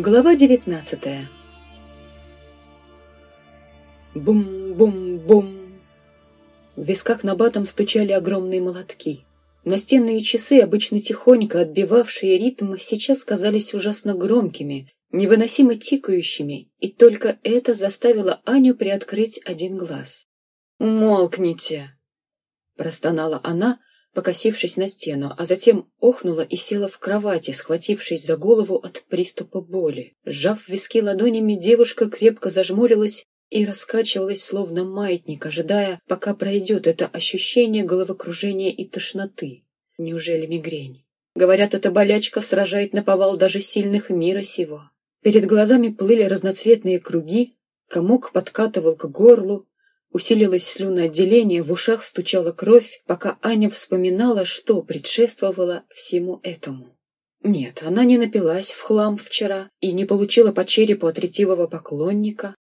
Глава девятнадцатая Бум-бум-бум В висках на батом стучали огромные молотки. Настенные часы, обычно тихонько отбивавшие ритм, сейчас казались ужасно громкими, невыносимо тикающими, и только это заставило Аню приоткрыть один глаз. «Умолкните!» — простонала она, покосившись на стену, а затем охнула и села в кровати, схватившись за голову от приступа боли. Сжав виски ладонями, девушка крепко зажмурилась и раскачивалась, словно маятник, ожидая, пока пройдет это ощущение головокружения и тошноты. Неужели мигрень? Говорят, эта болячка сражает на повал даже сильных мира сего. Перед глазами плыли разноцветные круги, комок подкатывал к горлу, усилилось слюноотделение, в ушах стучала кровь, пока Аня вспоминала, что предшествовало всему этому. Нет, она не напилась в хлам вчера и не получила по черепу от ретивого поклонника.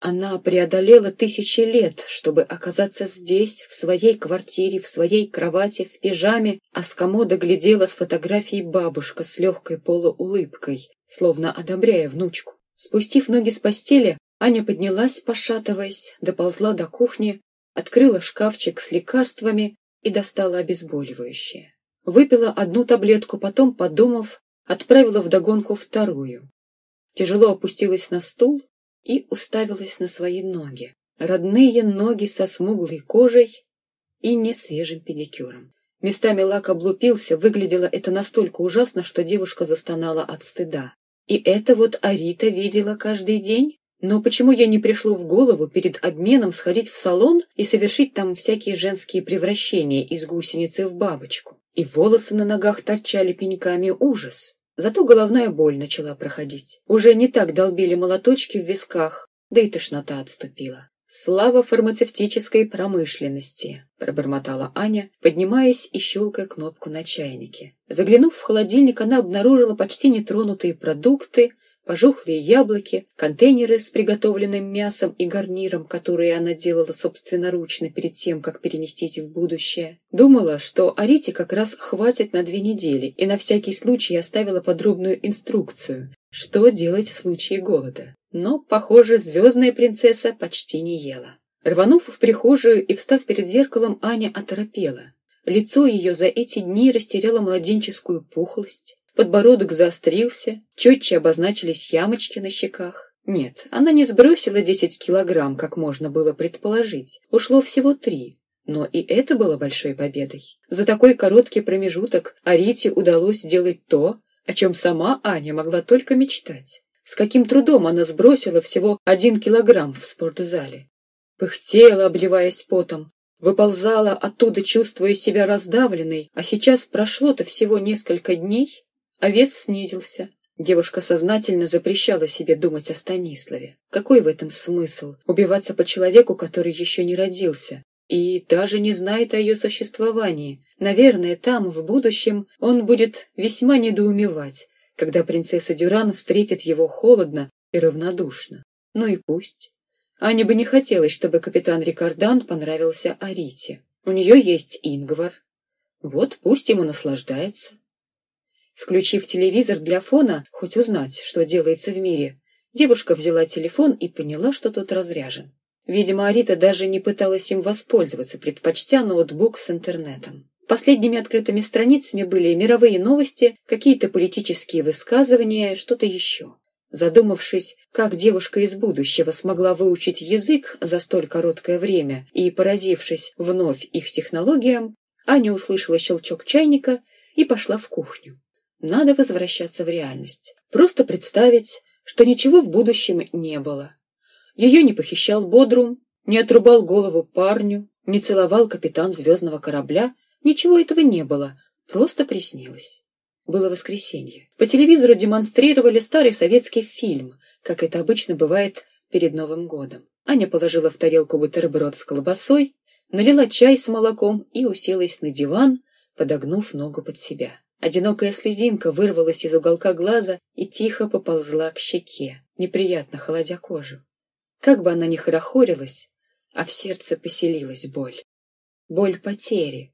Она преодолела тысячи лет, чтобы оказаться здесь, в своей квартире, в своей кровати, в пижаме, а с комода глядела с фотографией бабушка с легкой полуулыбкой, словно одобряя внучку. Спустив ноги с постели, Аня поднялась, пошатываясь, доползла до кухни, открыла шкафчик с лекарствами и достала обезболивающее. Выпила одну таблетку, потом, подумав, отправила вдогонку вторую. Тяжело опустилась на стул и уставилась на свои ноги. Родные ноги со смуглой кожей и несвежим педикюром. Местами лак облупился, выглядело это настолько ужасно, что девушка застонала от стыда. И это вот Арита видела каждый день? Но почему я не пришло в голову перед обменом сходить в салон и совершить там всякие женские превращения из гусеницы в бабочку? И волосы на ногах торчали пеньками ужас. Зато головная боль начала проходить. Уже не так долбили молоточки в висках, да и тошнота отступила. «Слава фармацевтической промышленности!» – пробормотала Аня, поднимаясь и щелкая кнопку на чайнике. Заглянув в холодильник, она обнаружила почти нетронутые продукты, пожухлые яблоки, контейнеры с приготовленным мясом и гарниром, которые она делала собственноручно перед тем, как перенестись в будущее. Думала, что Арите как раз хватит на две недели, и на всякий случай оставила подробную инструкцию, что делать в случае голода. Но, похоже, звездная принцесса почти не ела. Рванув в прихожую и встав перед зеркалом, Аня оторопела. Лицо ее за эти дни растеряло младенческую пухлость, Подбородок заострился, четче обозначились ямочки на щеках. Нет, она не сбросила десять килограмм, как можно было предположить. Ушло всего три. Но и это было большой победой. За такой короткий промежуток Арите удалось сделать то, о чем сама Аня могла только мечтать. С каким трудом она сбросила всего один килограмм в спортзале. Пыхтела, обливаясь потом, выползала оттуда, чувствуя себя раздавленной, а сейчас прошло-то всего несколько дней, а вес снизился. Девушка сознательно запрещала себе думать о Станиславе. Какой в этом смысл? Убиваться по человеку, который еще не родился, и даже не знает о ее существовании. Наверное, там, в будущем, он будет весьма недоумевать, когда принцесса Дюран встретит его холодно и равнодушно. Ну и пусть. Ане бы не хотелось, чтобы капитан Рикардан понравился Арите. У нее есть Ингвар. Вот пусть ему наслаждается. Включив телевизор для фона, хоть узнать, что делается в мире, девушка взяла телефон и поняла, что тот разряжен. Видимо, Арита даже не пыталась им воспользоваться, предпочтя ноутбук с интернетом. Последними открытыми страницами были мировые новости, какие-то политические высказывания, что-то еще. Задумавшись, как девушка из будущего смогла выучить язык за столь короткое время и поразившись вновь их технологиям, Аня услышала щелчок чайника и пошла в кухню. Надо возвращаться в реальность. Просто представить, что ничего в будущем не было. Ее не похищал Бодрум, не отрубал голову парню, не целовал капитан звездного корабля. Ничего этого не было, просто приснилось. Было воскресенье. По телевизору демонстрировали старый советский фильм, как это обычно бывает перед Новым годом. Аня положила в тарелку бутерброд с колбасой, налила чай с молоком и уселась на диван, подогнув ногу под себя. Одинокая слезинка вырвалась из уголка глаза и тихо поползла к щеке, неприятно холодя кожу. Как бы она ни хорохорилась, а в сердце поселилась боль. Боль потери.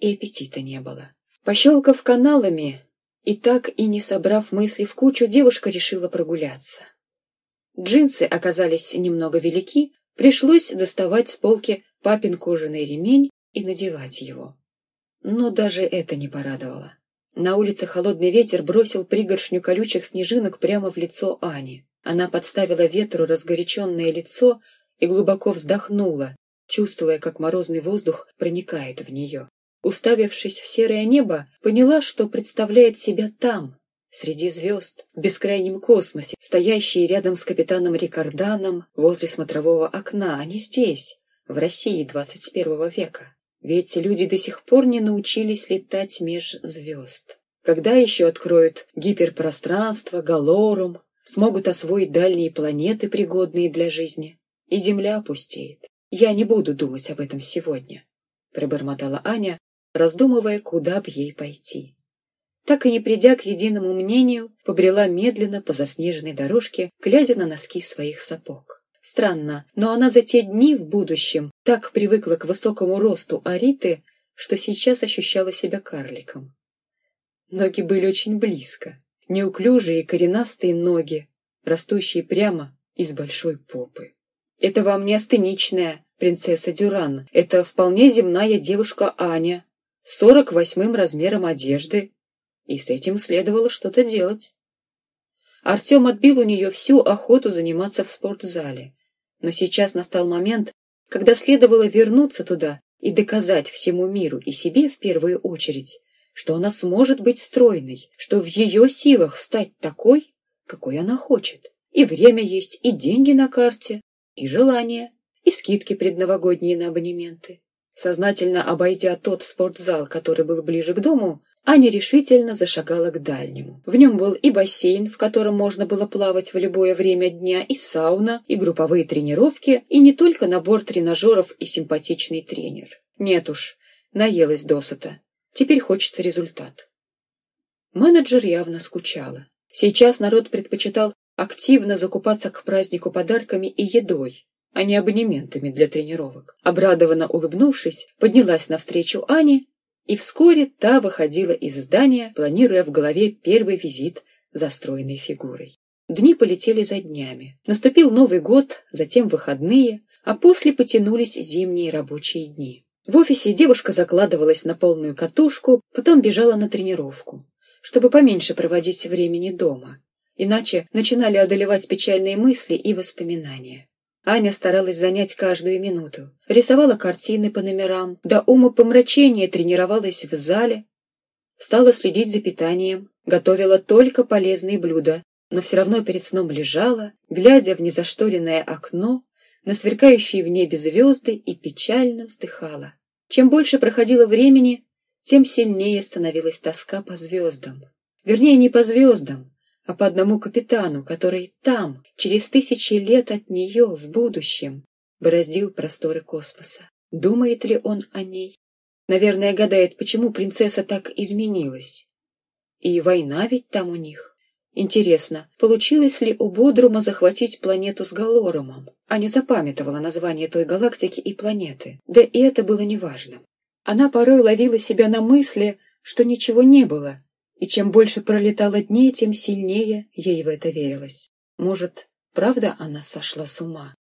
И аппетита не было. Пощелкав каналами И так и не собрав мысли в кучу, девушка решила прогуляться. Джинсы оказались немного велики, пришлось доставать с полки папин кожаный ремень и надевать его. Но даже это не порадовало. На улице холодный ветер бросил пригоршню колючих снежинок прямо в лицо Ани. Она подставила ветру разгоряченное лицо и глубоко вздохнула, чувствуя, как морозный воздух проникает в нее. Уставившись в серое небо, поняла, что представляет себя там, среди звезд, в бескрайнем космосе, стоящие рядом с капитаном Рикарданом возле смотрового окна, а не здесь, в России 21 века. Ведь люди до сих пор не научились летать меж звезд. Когда еще откроют гиперпространство, галорум, смогут освоить дальние планеты, пригодные для жизни, и Земля опустеет. Я не буду думать об этом сегодня, пробормотала Аня, раздумывая, куда б ей пойти. Так и не придя к единому мнению, побрела медленно по заснеженной дорожке, глядя на носки своих сапог. Странно, но она за те дни в будущем так привыкла к высокому росту Ариты, что сейчас ощущала себя карликом. Ноги были очень близко, неуклюжие и коренастые ноги, растущие прямо из большой попы. «Это вам не астеничная принцесса Дюран, это вполне земная девушка Аня, сорок восьмым размером одежды, и с этим следовало что-то делать. Артем отбил у нее всю охоту заниматься в спортзале. Но сейчас настал момент, когда следовало вернуться туда и доказать всему миру и себе в первую очередь, что она сможет быть стройной, что в ее силах стать такой, какой она хочет. И время есть, и деньги на карте, и желание, и скидки предновогодние на абонементы. Сознательно обойдя тот спортзал, который был ближе к дому, Аня решительно зашагала к дальнему. В нем был и бассейн, в котором можно было плавать в любое время дня, и сауна, и групповые тренировки, и не только набор тренажеров и симпатичный тренер. Нет уж, наелась досыта. Теперь хочется результат. Менеджер явно скучала. Сейчас народ предпочитал активно закупаться к празднику подарками и едой, а не абонементами для тренировок. Обрадованно улыбнувшись, поднялась навстречу Ане, и вскоре та выходила из здания, планируя в голове первый визит за стройной фигурой. Дни полетели за днями. Наступил Новый год, затем выходные, а после потянулись зимние рабочие дни. В офисе девушка закладывалась на полную катушку, потом бежала на тренировку, чтобы поменьше проводить времени дома. Иначе начинали одолевать печальные мысли и воспоминания. Аня старалась занять каждую минуту. Рисовала картины по номерам, до ума помрачения тренировалась в зале. Стала следить за питанием, готовила только полезные блюда, но все равно перед сном лежала, глядя в незашторенное окно, на сверкающие в небе звезды и печально вздыхала. Чем больше проходило времени, тем сильнее становилась тоска по звездам. Вернее, не по звездам, а по одному капитану, который там, через тысячи лет от нее, в будущем, бороздил просторы космоса. Думает ли он о ней? Наверное, гадает, почему принцесса так изменилась. И война ведь там у них. Интересно, получилось ли у Бодрума захватить планету с Галоромом, а не запамятовала название той галактики и планеты? Да и это было неважно. Она порой ловила себя на мысли, что ничего не было, и чем больше пролетало дней, тем сильнее ей в это верилось. Может, правда она сошла с ума?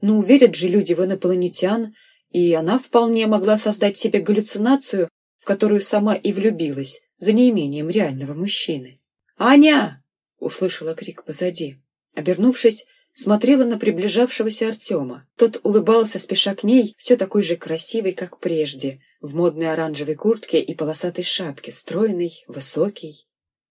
Ну, верят же люди в инопланетян, и она вполне могла создать себе галлюцинацию, в которую сама и влюбилась, за неимением реального мужчины. «Аня!» — услышала крик позади. Обернувшись, смотрела на приближавшегося Артема. Тот улыбался, спеша к ней, все такой же красивый, как прежде, в модной оранжевой куртке и полосатой шапке, стройный, высокий.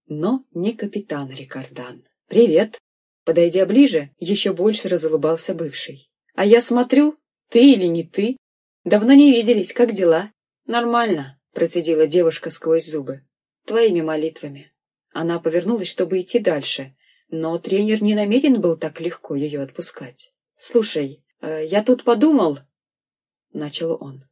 Но не капитан Рикардан. «Привет!» Подойдя ближе, еще больше разулыбался бывший. «А я смотрю, ты или не ты? Давно не виделись, как дела?» «Нормально», — процедила девушка сквозь зубы. «Твоими молитвами». Она повернулась, чтобы идти дальше, но тренер не намерен был так легко ее отпускать. «Слушай, э, я тут подумал...» — начал он.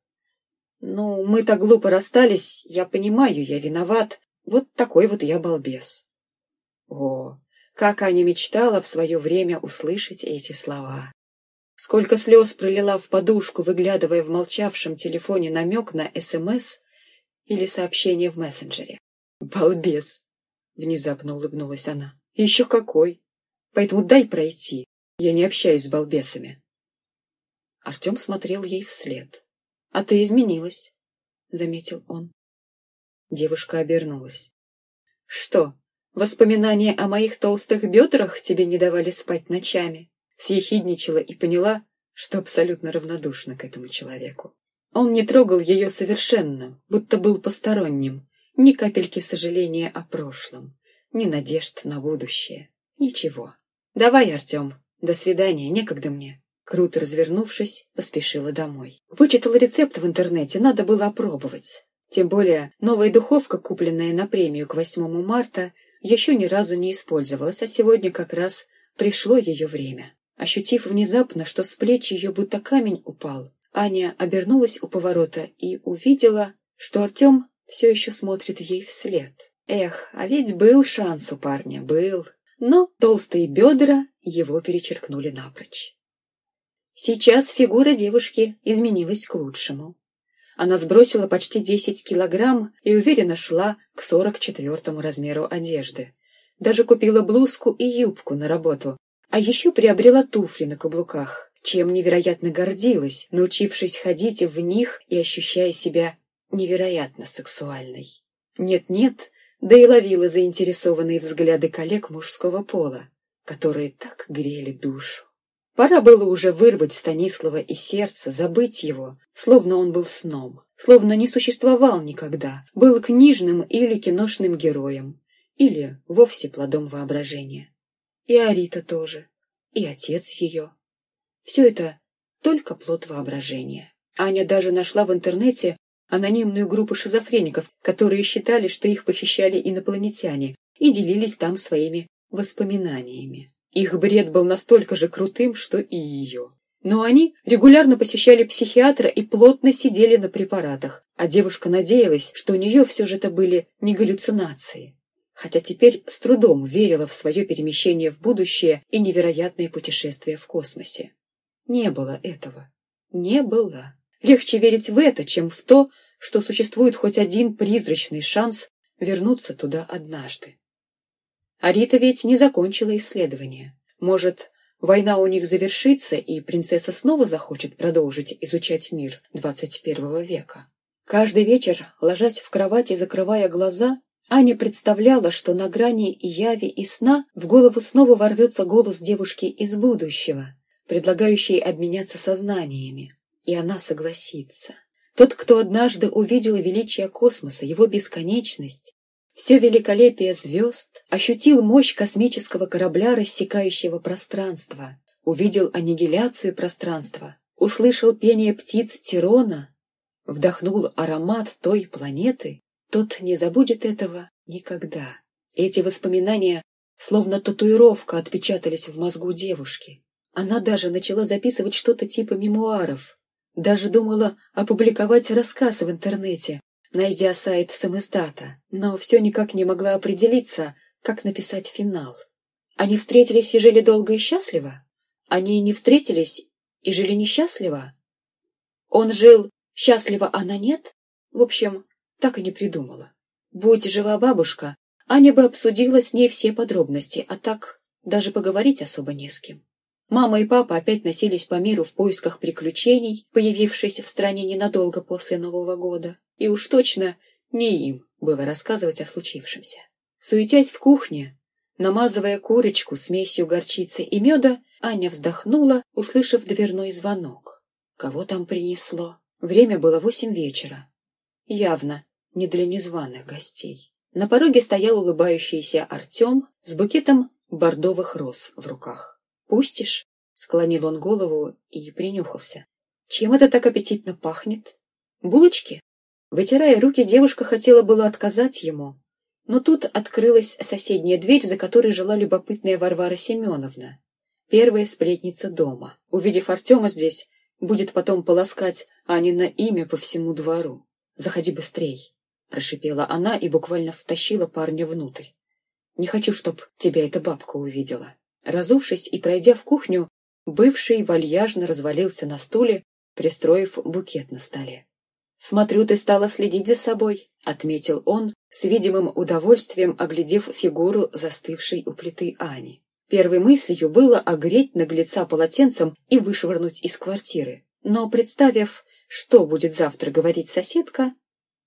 «Ну, мы так глупо расстались, я понимаю, я виноват. Вот такой вот я балбес». О, как Аня мечтала в свое время услышать эти слова. Сколько слез пролила в подушку, выглядывая в молчавшем телефоне намек на СМС или сообщение в мессенджере. Балбес. Внезапно улыбнулась она. Еще какой. Поэтому дай пройти. Я не общаюсь с балбесами. Артем смотрел ей вслед. «А ты изменилась», — заметил он. Девушка обернулась. «Что, воспоминания о моих толстых бедрах тебе не давали спать ночами?» Съехидничала и поняла, что абсолютно равнодушна к этому человеку. Он не трогал ее совершенно, будто был посторонним, ни капельки сожаления о прошлом, ни надежд на будущее. Ничего. «Давай, Артем, до свидания, некогда мне». Круто развернувшись, поспешила домой. Вычитала рецепт в интернете, надо было опробовать. Тем более, новая духовка, купленная на премию к 8 марта, еще ни разу не использовалась, а сегодня как раз пришло ее время. Ощутив внезапно, что с плеч ее будто камень упал, Аня обернулась у поворота и увидела, что Артем все еще смотрит ей вслед. Эх, а ведь был шанс у парня, был. Но толстые бедра его перечеркнули напрочь. Сейчас фигура девушки изменилась к лучшему. Она сбросила почти 10 килограмм и уверенно шла к 44 размеру одежды. Даже купила блузку и юбку на работу, а еще приобрела туфли на каблуках, чем невероятно гордилась, научившись ходить в них и ощущая себя невероятно сексуальной. Нет-нет, да и ловила заинтересованные взгляды коллег мужского пола, которые так грели душу. Пора было уже вырвать Станислава из сердца, забыть его, словно он был сном, словно не существовал никогда, был книжным или киношным героем, или вовсе плодом воображения. И Арита тоже, и отец ее. Все это только плод воображения. Аня даже нашла в интернете анонимную группу шизофреников, которые считали, что их похищали инопланетяне, и делились там своими воспоминаниями. Их бред был настолько же крутым, что и ее. Но они регулярно посещали психиатра и плотно сидели на препаратах, а девушка надеялась, что у нее все же это были не галлюцинации. Хотя теперь с трудом верила в свое перемещение в будущее и невероятное путешествие в космосе. Не было этого. Не было. Легче верить в это, чем в то, что существует хоть один призрачный шанс вернуться туда однажды. А Рита ведь не закончила исследование. Может, война у них завершится, и принцесса снова захочет продолжить изучать мир 21 века. Каждый вечер, ложась в кровати и закрывая глаза, Аня представляла, что на грани яви и сна в голову снова ворвется голос девушки из будущего, предлагающей обменяться сознаниями, и она согласится. Тот, кто однажды увидел величие космоса, его бесконечность, все великолепие звезд, ощутил мощь космического корабля, рассекающего пространство, увидел аннигиляцию пространства, услышал пение птиц Тирона, вдохнул аромат той планеты, тот не забудет этого никогда. Эти воспоминания, словно татуировка, отпечатались в мозгу девушки. Она даже начала записывать что-то типа мемуаров, даже думала опубликовать рассказ в интернете, найдя сайт самиздата, но все никак не могла определиться, как написать финал. Они встретились и жили долго и счастливо? Они не встретились и жили несчастливо? Он жил счастливо, она нет? В общем, так и не придумала. Будь жива бабушка, Аня бы обсудила с ней все подробности, а так даже поговорить особо не с кем. Мама и папа опять носились по миру в поисках приключений, появившись в стране ненадолго после Нового года. И уж точно не им было рассказывать о случившемся. Суетясь в кухне, намазывая курочку смесью горчицы и меда, Аня вздохнула, услышав дверной звонок. Кого там принесло? Время было восемь вечера. Явно не для незваных гостей. На пороге стоял улыбающийся Артем с букетом бордовых роз в руках. «Пустишь?» — склонил он голову и принюхался. «Чем это так аппетитно пахнет? Булочки?» Вытирая руки, девушка хотела было отказать ему, но тут открылась соседняя дверь, за которой жила любопытная Варвара Семеновна, первая сплетница дома. Увидев Артема здесь, будет потом полоскать Анина имя по всему двору. «Заходи быстрей», — прошипела она и буквально втащила парня внутрь. «Не хочу, чтоб тебя эта бабка увидела». Разувшись и пройдя в кухню, бывший вальяжно развалился на стуле, пристроив букет на столе. «Смотрю, ты стала следить за собой, отметил он, с видимым удовольствием оглядев фигуру застывшей у плиты Ани. Первой мыслью было огреть наглеца полотенцем и вышвырнуть из квартиры. Но, представив, что будет завтра говорить соседка,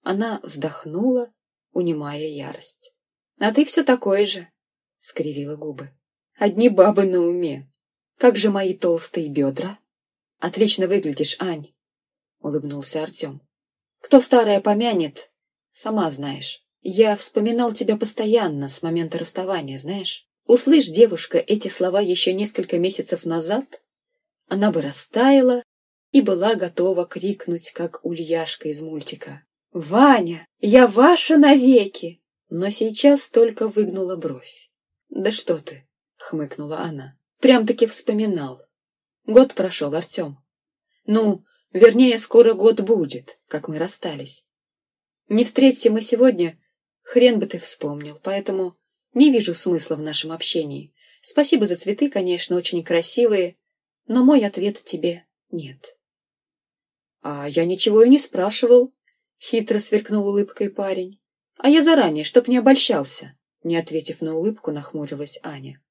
она вздохнула, унимая ярость. — А ты все такой же, — скривила губы. — Одни бабы на уме. Как же мои толстые бедра? — Отлично выглядишь, Ань, — улыбнулся Артем. — Кто старое помянет, сама знаешь. Я вспоминал тебя постоянно с момента расставания, знаешь. Услышь, девушка, эти слова еще несколько месяцев назад, она бы растаяла и была готова крикнуть, как Ульяшка из мультика. «Ваня, я ваша навеки!» Но сейчас только выгнула бровь. «Да что ты!» — хмыкнула она. «Прям-таки вспоминал. Год прошел, Артем. Ну, вернее, скоро год будет, как мы расстались. Не встреться мы сегодня, хрен бы ты вспомнил, поэтому не вижу смысла в нашем общении. Спасибо за цветы, конечно, очень красивые, но мой ответ тебе нет. — А я ничего и не спрашивал, — хитро сверкнул улыбкой парень. — А я заранее, чтоб не обольщался. Не ответив на улыбку, нахмурилась Аня.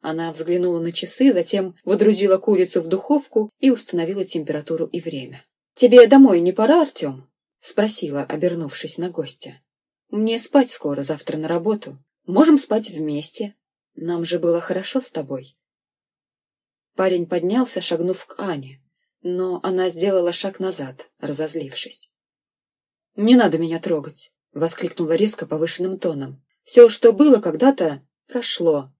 Она взглянула на часы, затем водрузила курицу в духовку и установила температуру и время. — Тебе домой не пора, Артем? — спросила, обернувшись на гостя. — Мне спать скоро, завтра на работу. Можем спать вместе. Нам же было хорошо с тобой. Парень поднялся, шагнув к Ане, но она сделала шаг назад, разозлившись. «Не надо меня трогать!» — воскликнула резко повышенным тоном. «Все, что было когда-то, прошло.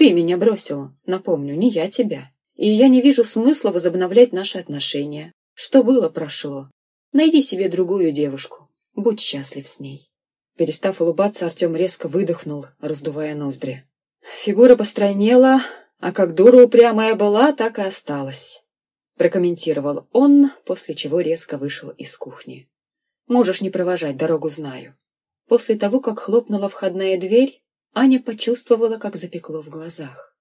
Ты меня бросила, напомню, не я тебя. И я не вижу смысла возобновлять наши отношения. Что было, прошло. Найди себе другую девушку. Будь счастлив с ней». Перестав улыбаться, Артем резко выдохнул, раздувая ноздри. Фигура постройнела, а как дура упрямая была, так и осталась. Прокомментировал он, после чего резко вышел из кухни. Можешь не провожать, дорогу знаю. После того, как хлопнула входная дверь, Аня почувствовала, как запекло в глазах.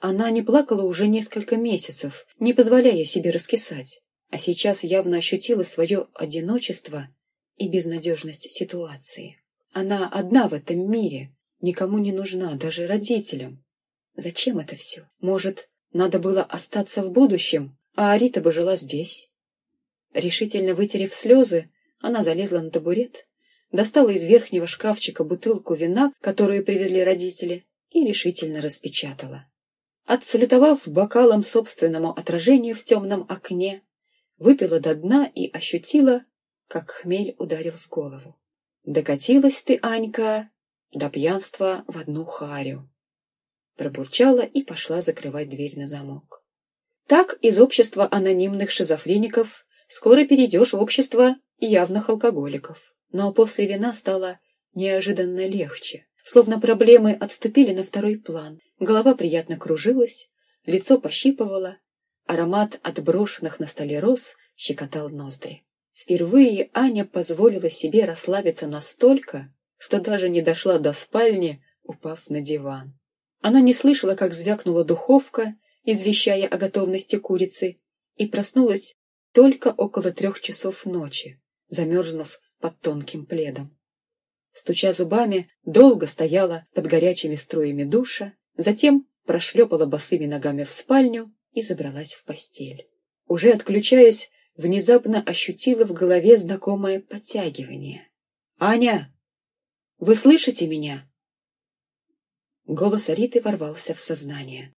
Она не плакала уже несколько месяцев, не позволяя себе раскисать, а сейчас явно ощутила свое одиночество и безнадежность ситуации. Она одна в этом мире, никому не нужна, даже родителям. Зачем это все? Может, надо было остаться в будущем, а Арита бы жила здесь? Решительно вытерев слезы, она залезла на табурет, достала из верхнего шкафчика бутылку вина, которую привезли родители, и решительно распечатала. Отсалютовав бокалом собственному отражению в темном окне, выпила до дна и ощутила, как хмель ударил в голову. «Докатилась ты, Анька, до пьянства в одну харю!» Пробурчала и пошла закрывать дверь на замок. Так из общества анонимных шизофреников скоро перейдешь в общество явных алкоголиков. Но после вина стало неожиданно легче, словно проблемы отступили на второй план. Голова приятно кружилась, лицо пощипывало, аромат отброшенных на столе роз щекотал ноздри. Впервые Аня позволила себе расслабиться настолько, что даже не дошла до спальни, упав на диван. Она не слышала, как звякнула духовка, извещая о готовности курицы, и проснулась только около трех часов ночи, замерзнув под тонким пледом. Стуча зубами, долго стояла под горячими струями душа, затем прошлепала босыми ногами в спальню и забралась в постель. Уже отключаясь, внезапно ощутила в голове знакомое подтягивание. «Аня, вы слышите меня?» Голос Ариты ворвался в сознание.